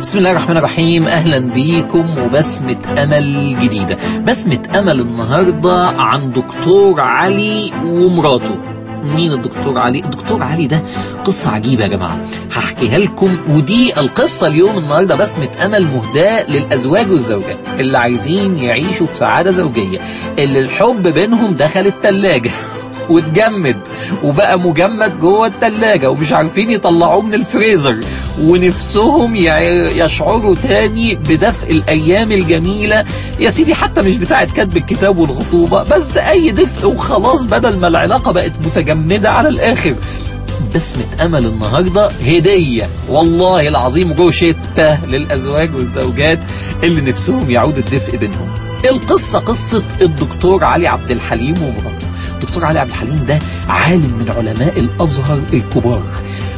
بسم الله الرحمن الرحيم. أهلا بيكم وبسمة أمل جديدة. بسمة أمل النهاردة عن دكتور علي ومراته. مين الدكتور علي؟ الدكتور علي ده قصة عجيبة يا جماعة. هحكيها لكم ودي القصة اليوم النهاردة بسمة أمل مهداة للأزواج والزوجات. اللي عايزين يعيشوا في سعادة زوجية. اللي الحب بينهم دخل التلاجة واتجمد وبقى مجمد جوه التلاجة ومش عارفين يطلعوه من الفريزر. ونفسهم يشعروا تاني بدفء الأيام الجميلة. يا سيدي حتى مش بتاعة كتب الكتاب والخطوبة بس أي دفء وخلاص بدل ما العلاقة بقت متجمدة على الآخر. بسمة أمل النهاردة هدية. والله العظيم روشتة للأزواج والزوجات اللي نفسهم يعود الدفء بينهم. القصة قصة الدكتور علي عبد الحليم ومراته. الدكتور علي عبد الحليم ده عالم من علماء الأزهر الكبار.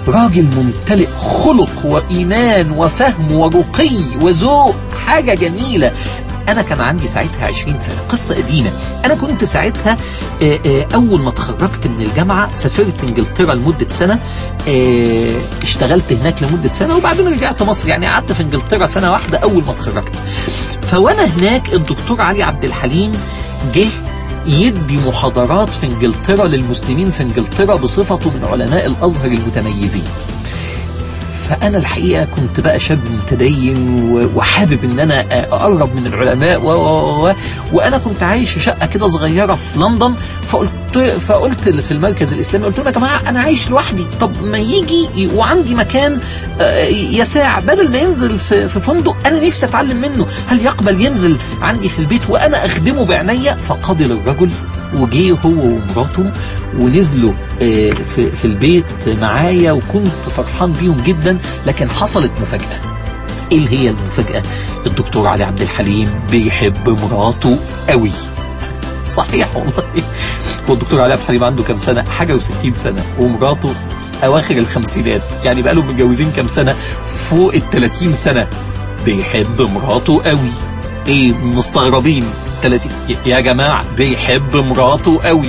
راجل ممتلئ خلق وإيمان وفهم ورقي وذوق حاجة جميلة. أنا كان عندي ساعتها 20 سنة قصة قديمة. أنا كنت ساعتها أول ما اتخرجت من الجامعة سافرت إنجلترا لمدة سنة آه، اشتغلت هناك لمدة سنة وبعدين رجعت مصر. يعني قعدت في إنجلترا سنة واحدة أول ما اتخرجت. فوأنا هناك الدكتور علي عبد الحليم جه يدي محاضرات في إنجلترا للمسلمين في إنجلترا بصفته من علماء الأزهر المتميزين. فأنا الحقيقة كنت بقى شاب متدين وحابب إن أنا أقرب من العلماء و و و وأنا كنت عايش في شقة كده صغيرة في لندن فقلت فقلت في المركز الإسلامي قلت لهم يا جماعة أنا عايش لوحدي طب ما يجي وعندي مكان آه، يساع بدل ما ينزل في فندق أنا نفسي أتعلم منه هل يقبل ينزل عندي في البيت وأنا أخدمه بعناية؟ فقبل الرجل وجي هو ومراته ونزلوا آه، في البيت معايا وكنت فرحان بيهم جدا لكن حصلت مفاجأة. إيه هي المفاجأة؟ الدكتور علي عبد الحليم بيحب مراته قوي. صحيح والله. هو الدكتور علي عبد الحليم عنده كام سنة؟ حاجة وستين سنة. ومراته أواخر الخمسينات. يعني بقالهم متجوزين كام سنة؟ فوق التلاتين سنة. بيحب مراته قوي. إيه مستغربين. 30 يا جماعة بيحب مراته قوي.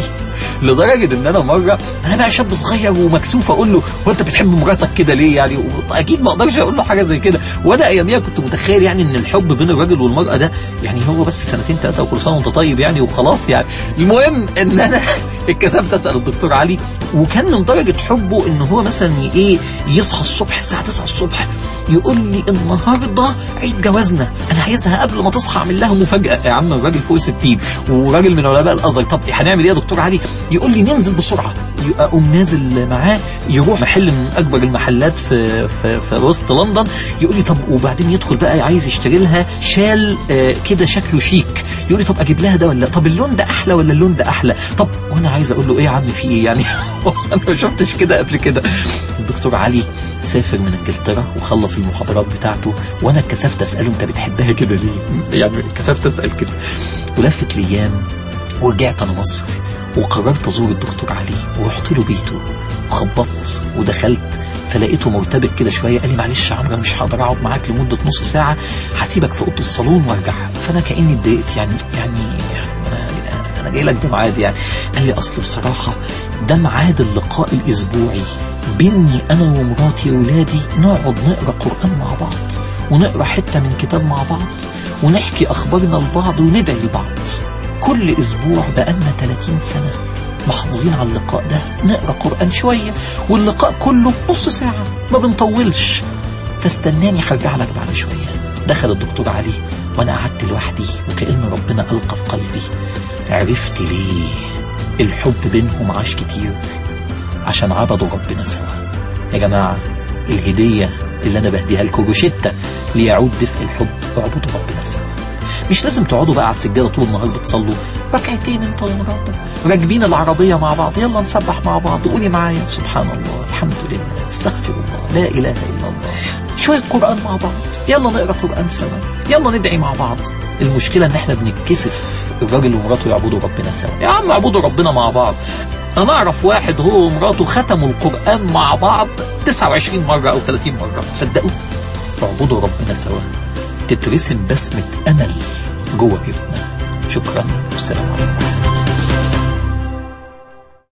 لدرجة إن أنا مرة أنا بقى شاب صغير ومكسوف أقول له هو أنت بتحب مراتك كده ليه يعني؟ أكيد ما أقدرش أقول له حاجة زي كده. وأنا أياميها كنت متخيل يعني إن الحب بين الراجل والمرأة ده يعني هو بس سنتين ثلاثة وكل سنة وأنت طيب يعني وخلاص يعني. المهم إن أنا اتكسفت أسأل الدكتور علي وكان من درجة حبه إن هو مثلا إيه يصحى الصبح الساعة 9 الصبح يقول لي النهارده عيد جوازنا. أنا عايزها قبل ما تصحى أعمل لها مفاجأة. يا عم الراجل فوق 60 وراجل من علماء الأزهر. طب هنعمل إيه يا دكتور علي؟ يقول لي ننزل بسرعة. أقوم نازل معاه يروح محل من أكبر المحلات في في, في وسط لندن. يقول لي طب وبعدين يدخل بقى عايز يشتري لها شال آه، كده شكله شيك. يقول لي طب أجيب لها ده ولا؟ طب اللون ده أحلى ولا اللون ده أحلى؟ طب وأنا عايز أقول له إيه يا عم في إيه يعني؟ أنا ما شفتش كده قبل كده. الدكتور علي سافر من إنجلترا وخلص المحاضرات بتاعته وأنا اتكسفت أسأله أنت بتحبها كده ليه؟ يعني اتكسفت أسأل كده. ولفت الأيام ورجعت أنا مصر وقررت أزور الدكتور علي ورحت له بيته وخبطت ودخلت فلقيته مرتبك كده شوية قال لي معلش يا عمرو مش هقدر أقعد معاك لمدة نص ساعة هسيبك في أوضة الصالون وأرجع. فأنا كأني اتضايقت يعني يعني أنا أنا جاي لك بميعاد يعني. قال لي أصل بصراحة ده ميعاد اللقاء الأسبوعي. بيني أنا ومراتي وولادي نقعد نقرأ قرآن مع بعض ونقرأ حتة من كتاب مع بعض ونحكي أخبارنا لبعض وندعي لبعض. كل أسبوع بقالنا 30 سنة محافظين على اللقاء ده نقرأ قرآن شوية واللقاء كله نص ساعة ما بنطولش. فاستناني هرجع لك بعد شوية. دخل الدكتور علي وأنا قعدت لوحدي وكأن ربنا ألقى في قلبي. عرفت ليه؟ الحب بينهم عاش كتير. عشان عبدوا ربنا سوا يا جماعة الهدية اللي أنا بهديها لكم روشتة ليعود دفء الحب اعبدوا ربنا سوا مش لازم تقعدوا بقى على السجادة طول النهار بتصلوا. ركعتين أنت ومراتك. راكبين العربية مع بعض. يلا نسبح مع بعض. قولي معايا. سبحان الله. الحمد لله. استغفر الله. لا إله إلا الله. شوية قرآن مع بعض. يلا نقرأ قرآن سوا. يلا ندعي مع بعض. المشكلة إن إحنا بنتكسف. الراجل ومراته يعبدوا ربنا سوا. يا عم اعبدوا ربنا مع بعض. أنا أعرف واحد هو ومراته ختموا القرآن مع بعض 29 مرة أو 30 مرة. صدقوا؟ اعبدوا ربنا سوا. تترسم بسمة أمل جوه بيوتنا. شكرا. والسلام عليكم.